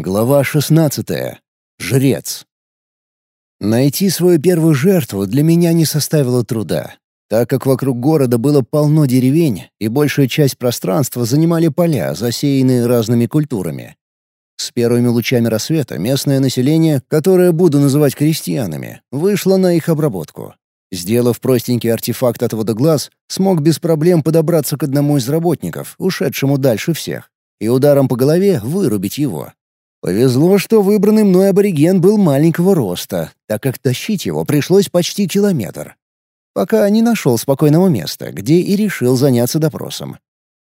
Глава 16. Жрец. Найти свою первую жертву для меня не составило труда, так как вокруг города было полно деревень, и большая часть пространства занимали поля, засеянные разными культурами. С первыми лучами рассвета местное население, которое буду называть крестьянами, вышло на их обработку. Сделав простенький артефакт от водоглаз, смог без проблем подобраться к одному из работников, ушедшему дальше всех, и ударом по голове вырубить его. Повезло, что выбранный мной абориген был маленького роста, так как тащить его пришлось почти километр. Пока не нашел спокойного места, где и решил заняться допросом.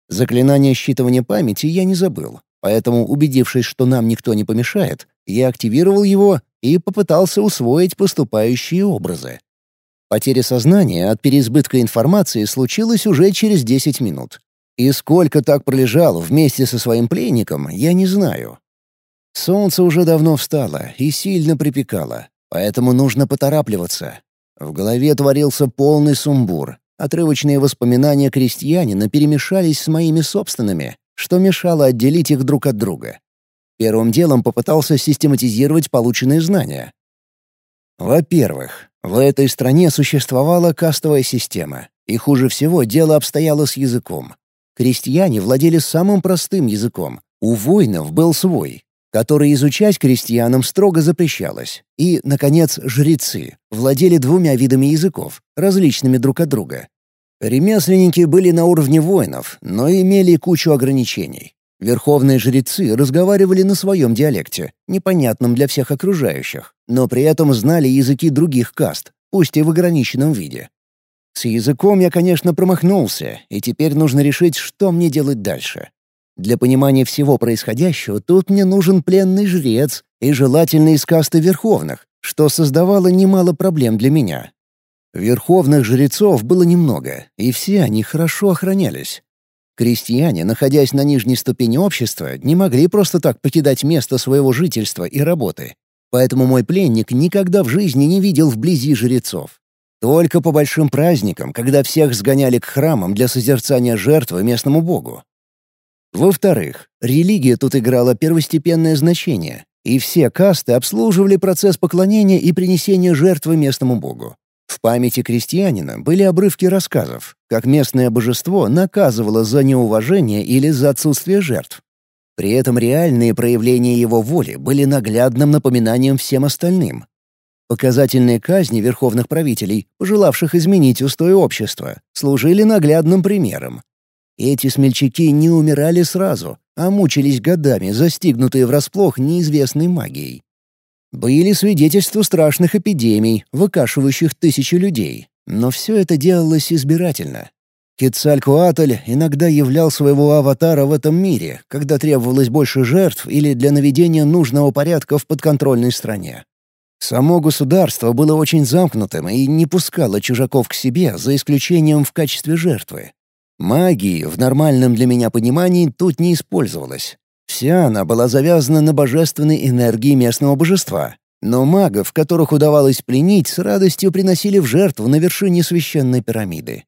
Заклинание считывания памяти я не забыл, поэтому, убедившись, что нам никто не помешает, я активировал его и попытался усвоить поступающие образы. Потеря сознания от переизбытка информации случилась уже через 10 минут. И сколько так пролежал вместе со своим пленником, я не знаю. Солнце уже давно встало и сильно припекало, поэтому нужно поторапливаться. В голове творился полный сумбур. Отрывочные воспоминания крестьянина перемешались с моими собственными, что мешало отделить их друг от друга. Первым делом попытался систематизировать полученные знания. Во-первых, в этой стране существовала кастовая система, и хуже всего дело обстояло с языком. Крестьяне владели самым простым языком, у воинов был свой, который изучать крестьянам строго запрещалось. И, наконец, жрецы владели двумя видами языков, различными друг от друга. Ремесленники были на уровне воинов, но имели кучу ограничений. Верховные жрецы разговаривали на своем диалекте, непонятном для всех окружающих, но при этом знали языки других каст, пусть и в ограниченном виде. С языком я, конечно, промахнулся, и теперь нужно решить, что мне делать дальше. Для понимания всего происходящего тут мне нужен пленный жрец и желательно из касты верховных, что создавало немало проблем для меня. Верховных жрецов было немного, и все они хорошо охранялись. Крестьяне, находясь на нижней ступени общества, не могли просто так покидать место своего жительства и работы. Поэтому мой пленник никогда в жизни не видел вблизи жрецов. Только по большим праздникам, когда всех сгоняли к храмам для созерцания жертвы местному богу. Во-вторых, религия тут играла первостепенное значение, и все касты обслуживали процесс поклонения и принесения жертвы местному богу. В памяти крестьянина были обрывки рассказов, как местное божество наказывало за неуважение или за отсутствие жертв. При этом реальные проявления его воли были наглядным напоминанием всем остальным. Показательные казни верховных правителей, пожелавших изменить устои общества, служили наглядным примером, эти смельчаки не умирали сразу, а мучились годами, застигнутые врасплох неизвестной магией. Были свидетельства страшных эпидемий, выкашивающих тысячи людей, но все это делалось избирательно. Кецалькуатль иногда являл своего аватара в этом мире, когда требовалось больше жертв или для наведения нужного порядка в подконтрольной стране. Само государство было очень замкнутым и не пускало чужаков к себе, за исключением в качестве жертвы. Магии в нормальном для меня понимании тут не использовалась. Вся она была завязана на божественной энергии местного божества. Но магов, которых удавалось пленить, с радостью приносили в жертву на вершине священной пирамиды.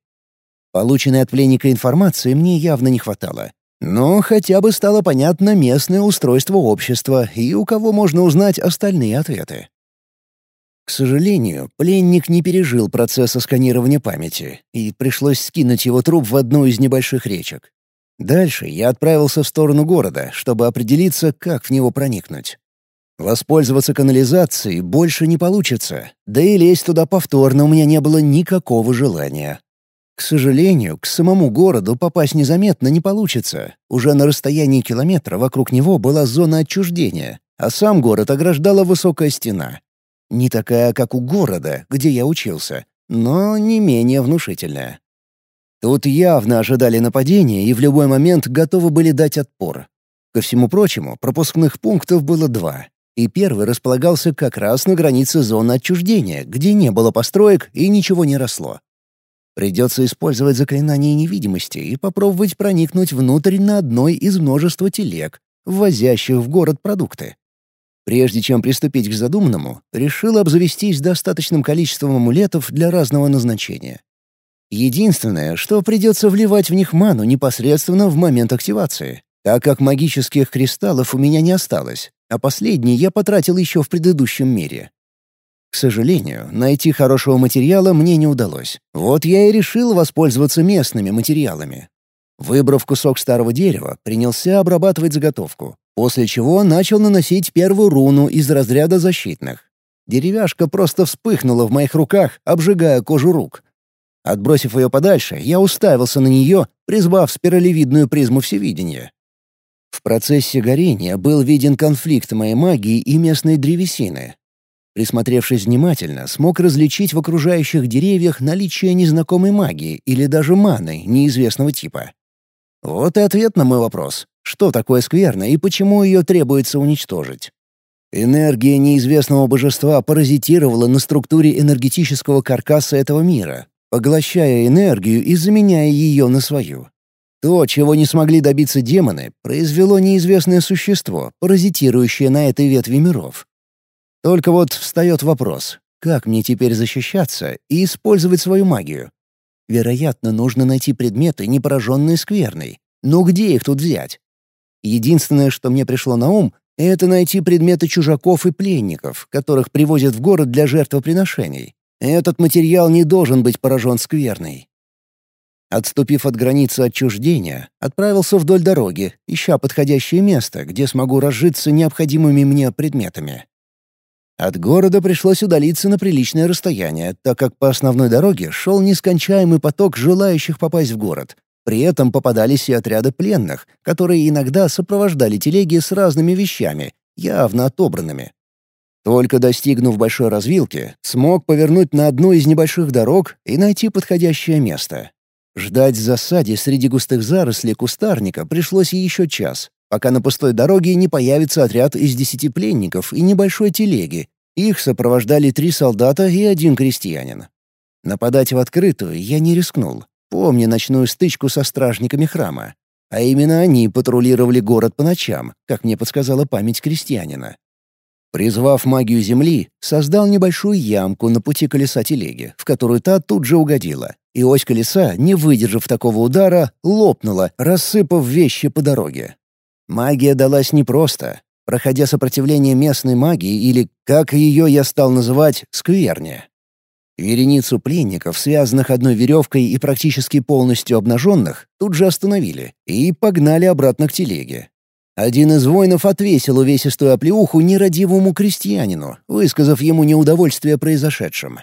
Полученной от пленника информации мне явно не хватало. Но хотя бы стало понятно местное устройство общества и у кого можно узнать остальные ответы. К сожалению, пленник не пережил процесса сканирования памяти, и пришлось скинуть его труп в одну из небольших речек. Дальше я отправился в сторону города, чтобы определиться, как в него проникнуть. Воспользоваться канализацией больше не получится, да и лезть туда повторно у меня не было никакого желания. К сожалению, к самому городу попасть незаметно не получится. Уже на расстоянии километра вокруг него была зона отчуждения, а сам город ограждала высокая стена. Не такая, как у города, где я учился, но не менее внушительная. Тут явно ожидали нападения и в любой момент готовы были дать отпор. Ко всему прочему, пропускных пунктов было два, и первый располагался как раз на границе зоны отчуждения, где не было построек и ничего не росло. Придется использовать заклинание невидимости и попробовать проникнуть внутрь на одной из множества телег, ввозящих в город продукты. Прежде чем приступить к задуманному, решил обзавестись достаточным количеством амулетов для разного назначения. Единственное, что придется вливать в них ману непосредственно в момент активации, так как магических кристаллов у меня не осталось, а последний я потратил еще в предыдущем мире. К сожалению, найти хорошего материала мне не удалось. Вот я и решил воспользоваться местными материалами. Выбрав кусок старого дерева, принялся обрабатывать заготовку, после чего начал наносить первую руну из разряда защитных. Деревяшка просто вспыхнула в моих руках, обжигая кожу рук. Отбросив ее подальше, я уставился на нее, призвав спиралевидную призму всевидения. В процессе горения был виден конфликт моей магии и местной древесины. Присмотревшись внимательно, смог различить в окружающих деревьях наличие незнакомой магии или даже маны неизвестного типа. Вот и ответ на мой вопрос. Что такое скверно и почему ее требуется уничтожить? Энергия неизвестного божества паразитировала на структуре энергетического каркаса этого мира, поглощая энергию и заменяя ее на свою. То, чего не смогли добиться демоны, произвело неизвестное существо, паразитирующее на этой ветви миров. Только вот встает вопрос, как мне теперь защищаться и использовать свою магию? Вероятно, нужно найти предметы, не пораженные скверной. Но где их тут взять? Единственное, что мне пришло на ум, это найти предметы чужаков и пленников, которых привозят в город для жертвоприношений. Этот материал не должен быть поражен скверной. Отступив от границы отчуждения, отправился вдоль дороги, ища подходящее место, где смогу разжиться необходимыми мне предметами. От города пришлось удалиться на приличное расстояние, так как по основной дороге шел нескончаемый поток желающих попасть в город. При этом попадались и отряды пленных, которые иногда сопровождали телеги с разными вещами, явно отобранными. Только достигнув большой развилки, смог повернуть на одну из небольших дорог и найти подходящее место. Ждать в засаде среди густых зарослей кустарника пришлось еще час, пока на пустой дороге не появится отряд из десяти пленников и небольшой телеги. Их сопровождали три солдата и один крестьянин. Нападать в открытую я не рискнул, помня ночную стычку со стражниками храма. А именно они патрулировали город по ночам, как мне подсказала память крестьянина. Призвав магию земли, создал небольшую ямку на пути колеса телеги, в которую та тут же угодила. И ось колеса, не выдержав такого удара, лопнула, рассыпав вещи по дороге. Магия далась непросто. Проходя сопротивление местной магии, или, как ее я стал называть, скверне. Вереницу пленников, связанных одной веревкой и практически полностью обнаженных, тут же остановили и погнали обратно к телеге. Один из воинов отвесил увесистую оплеуху нерадивому крестьянину, высказав ему неудовольствие произошедшим.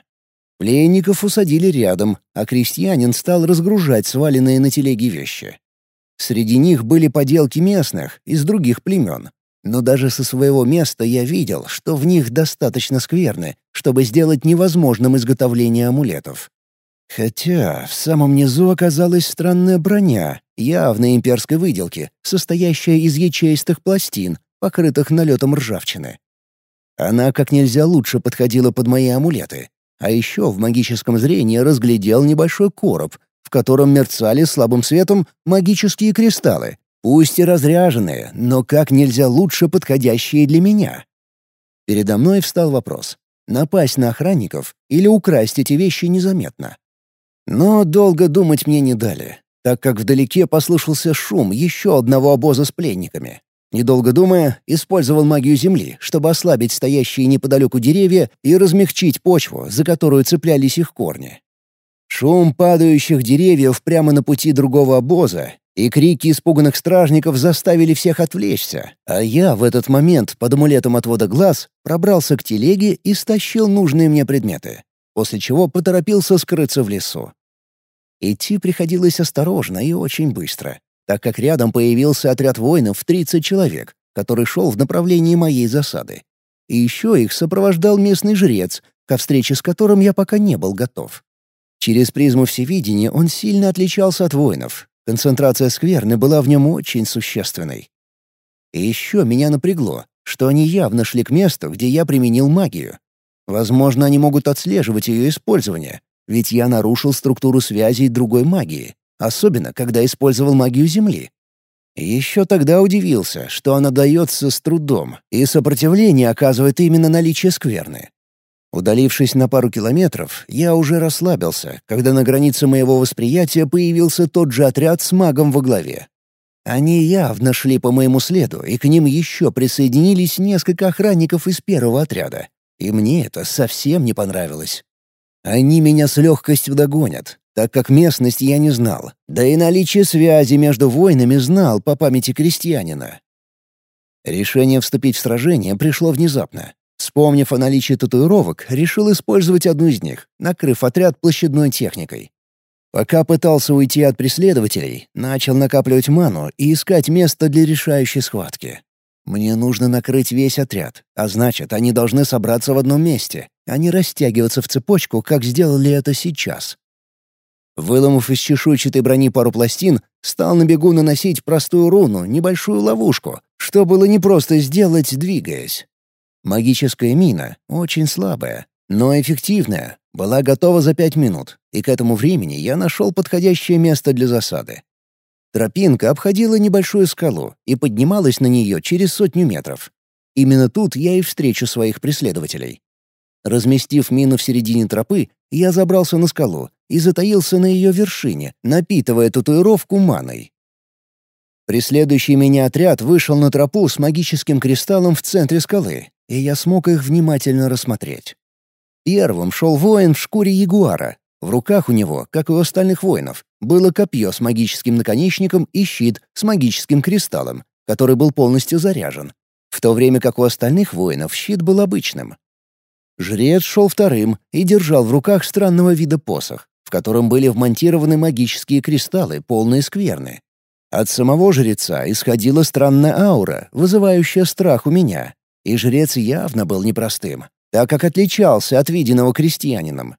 Пленников усадили рядом, а крестьянин стал разгружать сваленные на телеге вещи. Среди них были поделки местных, из других племен. Но даже со своего места я видел, что в них достаточно скверны, чтобы сделать невозможным изготовление амулетов. Хотя в самом низу оказалась странная броня, явно имперской выделки, состоящая из ячеистых пластин, покрытых налетом ржавчины. Она как нельзя лучше подходила под мои амулеты. А еще в магическом зрении разглядел небольшой короб, в котором мерцали слабым светом магические кристаллы, пусть и разряженные, но как нельзя лучше подходящие для меня. Передо мной встал вопрос — напасть на охранников или украсть эти вещи незаметно. Но долго думать мне не дали так как вдалеке послышался шум еще одного обоза с пленниками. Недолго думая, использовал магию земли, чтобы ослабить стоящие неподалеку деревья и размягчить почву, за которую цеплялись их корни. Шум падающих деревьев прямо на пути другого обоза и крики испуганных стражников заставили всех отвлечься, а я в этот момент под амулетом отвода глаз пробрался к телеге и стащил нужные мне предметы, после чего поторопился скрыться в лесу. Идти приходилось осторожно и очень быстро, так как рядом появился отряд воинов в 30 человек, который шел в направлении моей засады. И еще их сопровождал местный жрец, ко встрече с которым я пока не был готов. Через призму всевидения он сильно отличался от воинов. Концентрация скверны была в нем очень существенной. И еще меня напрягло, что они явно шли к месту, где я применил магию. Возможно, они могут отслеживать ее использование, ведь я нарушил структуру связей другой магии, особенно когда использовал магию Земли. Еще тогда удивился, что она дается с трудом, и сопротивление оказывает именно наличие скверны. Удалившись на пару километров, я уже расслабился, когда на границе моего восприятия появился тот же отряд с магом во главе. Они явно шли по моему следу, и к ним еще присоединились несколько охранников из первого отряда. И мне это совсем не понравилось. Они меня с легкостью догонят, так как местность я не знал, да и наличие связи между воинами знал по памяти крестьянина. Решение вступить в сражение пришло внезапно. Вспомнив о наличии татуировок, решил использовать одну из них, накрыв отряд площадной техникой. Пока пытался уйти от преследователей, начал накапливать ману и искать место для решающей схватки. Мне нужно накрыть весь отряд, а значит, они должны собраться в одном месте, а не растягиваться в цепочку, как сделали это сейчас. Выломав из чешуйчатой брони пару пластин, стал на бегу наносить простую руну, небольшую ловушку, что было непросто сделать, двигаясь. Магическая мина, очень слабая, но эффективная, была готова за пять минут, и к этому времени я нашел подходящее место для засады. Тропинка обходила небольшую скалу и поднималась на нее через сотню метров. Именно тут я и встречу своих преследователей. Разместив мину в середине тропы, я забрался на скалу и затаился на ее вершине, напитывая татуировку маной. Преследующий меня отряд вышел на тропу с магическим кристаллом в центре скалы, и я смог их внимательно рассмотреть. Первым шел воин в шкуре ягуара. В руках у него, как и у остальных воинов, было копье с магическим наконечником и щит с магическим кристаллом, который был полностью заряжен, в то время как у остальных воинов щит был обычным. Жрец шел вторым и держал в руках странного вида посох, в котором были вмонтированы магические кристаллы, полные скверны. От самого жреца исходила странная аура, вызывающая страх у меня. И жрец явно был непростым, так как отличался от виденного крестьянином.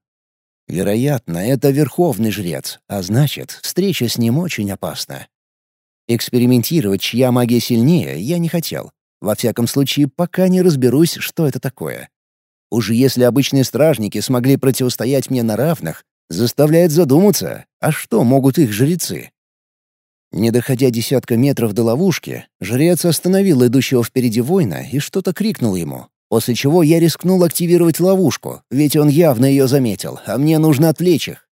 Вероятно, это верховный жрец, а значит, встреча с ним очень опасна. Экспериментировать, чья магия сильнее, я не хотел. Во всяком случае, пока не разберусь, что это такое. Уже если обычные стражники смогли противостоять мне на равных, заставляет задуматься, а что могут их жрецы? Не доходя десятка метров до ловушки, жрец остановил идущего впереди воина и что-то крикнул ему, после чего я рискнул активировать ловушку, ведь он явно ее заметил, а мне нужно отвлечь их.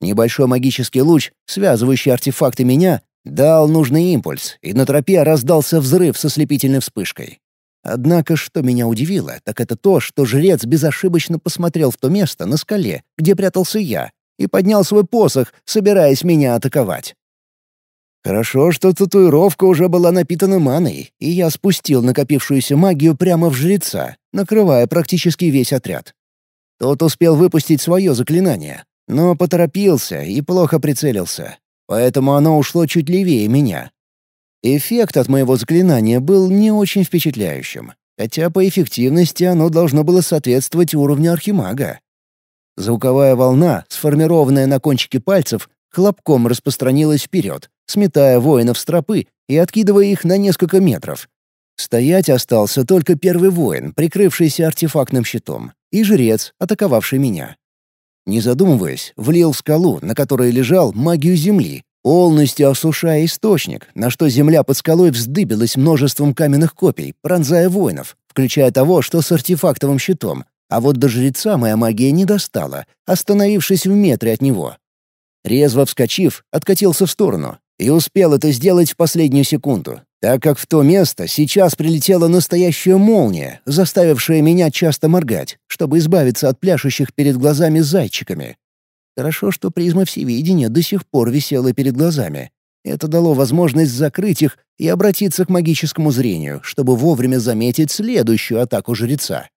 Небольшой магический луч, связывающий артефакты меня, дал нужный импульс, и на тропе раздался взрыв со слепительной вспышкой. Однако, что меня удивило, так это то, что жрец безошибочно посмотрел в то место на скале, где прятался я, и поднял свой посох, собираясь меня атаковать. Хорошо, что татуировка уже была напитана маной, и я спустил накопившуюся магию прямо в жреца, накрывая практически весь отряд. Тот успел выпустить свое заклинание, но поторопился и плохо прицелился, поэтому оно ушло чуть левее меня. Эффект от моего заклинания был не очень впечатляющим, хотя по эффективности оно должно было соответствовать уровню архимага. Звуковая волна, сформированная на кончике пальцев, хлопком распространилась вперед, сметая воинов с тропы и откидывая их на несколько метров. Стоять остался только первый воин, прикрывшийся артефактным щитом, и жрец, атаковавший меня. Не задумываясь, влил в скалу, на которой лежал, магию земли, полностью осушая источник, на что земля под скалой вздыбилась множеством каменных копий, пронзая воинов, включая того, что с артефактовым щитом, а вот до жреца моя магия не достала, остановившись в метре от него. Резво вскочив, откатился в сторону и успел это сделать в последнюю секунду, так как в то место сейчас прилетела настоящая молния, заставившая меня часто моргать, чтобы избавиться от пляшущих перед глазами зайчиками. Хорошо, что призма всевидения до сих пор висела перед глазами. Это дало возможность закрыть их и обратиться к магическому зрению, чтобы вовремя заметить следующую атаку жреца.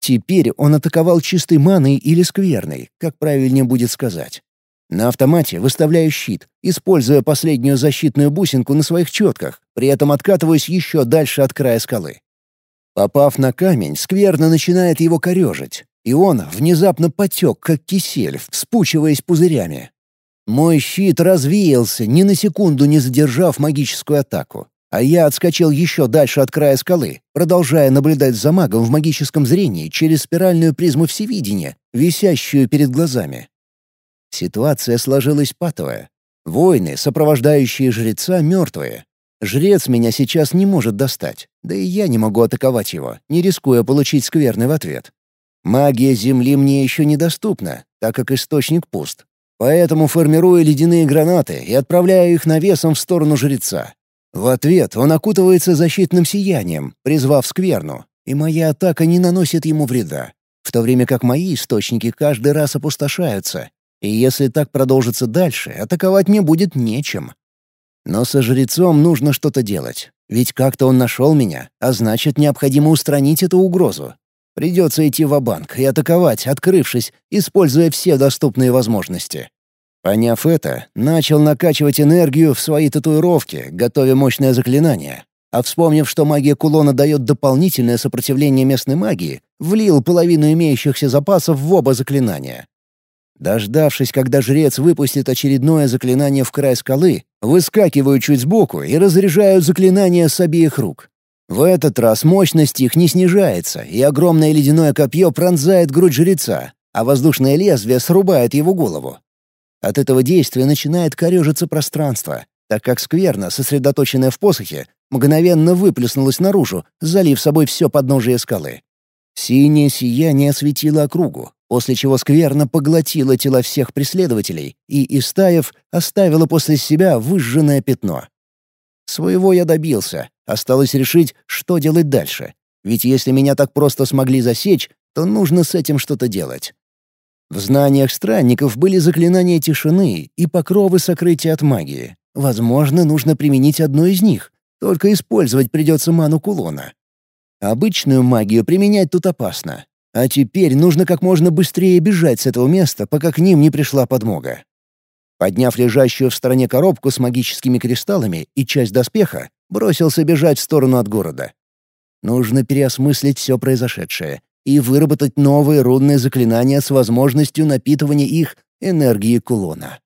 Теперь он атаковал чистой маной или скверной, как правильнее будет сказать. На автомате выставляю щит, используя последнюю защитную бусинку на своих четках, при этом откатываюсь еще дальше от края скалы. Попав на камень, скверно начинает его корежить, и он внезапно потек, как кисель, вспучиваясь пузырями. Мой щит развеялся, ни на секунду не задержав магическую атаку, а я отскочил еще дальше от края скалы, продолжая наблюдать за магом в магическом зрении через спиральную призму всевидения, висящую перед глазами. Ситуация сложилась патовая. Воины, сопровождающие жреца, мертвые. Жрец меня сейчас не может достать, да и я не могу атаковать его, не рискуя получить скверный в ответ. Магия Земли мне еще недоступна, так как источник пуст. Поэтому формирую ледяные гранаты и отправляю их навесом в сторону жреца. В ответ он окутывается защитным сиянием, призвав скверну, и моя атака не наносит ему вреда, в то время как мои источники каждый раз опустошаются. И если так продолжится дальше, атаковать мне будет нечем. Но со жрецом нужно что-то делать, ведь как-то он нашел меня, а значит, необходимо устранить эту угрозу. Придется идти в банк и атаковать, открывшись, используя все доступные возможности. Поняв это, начал накачивать энергию в свои татуировки, готовя мощное заклинание. А вспомнив, что магия кулона дает дополнительное сопротивление местной магии, влил половину имеющихся запасов в оба заклинания. Дождавшись, когда жрец выпустит очередное заклинание в край скалы, выскакиваю чуть сбоку и разряжаю заклинание с обеих рук. В этот раз мощность их не снижается, и огромное ледяное копье пронзает грудь жреца, а воздушное лезвие срубает его голову. От этого действия начинает корежиться пространство, так как скверно, сосредоточенная в посохе, мгновенно выплеснулась наружу, залив собой все подножие скалы. Синее сияние осветило округу, после чего скверно поглотила тела всех преследователей и, истаев, оставила после себя выжженное пятно. Своего я добился, осталось решить, что делать дальше. Ведь если меня так просто смогли засечь, то нужно с этим что-то делать. В знаниях странников были заклинания тишины и покровы сокрытия от магии. Возможно, нужно применить одно из них, только использовать придется ману кулона. Обычную магию применять тут опасно. А теперь нужно как можно быстрее бежать с этого места, пока к ним не пришла подмога. Подняв лежащую в стороне коробку с магическими кристаллами и часть доспеха, бросился бежать в сторону от города. Нужно переосмыслить все произошедшее и выработать новые рунные заклинания с возможностью напитывания их энергией кулона.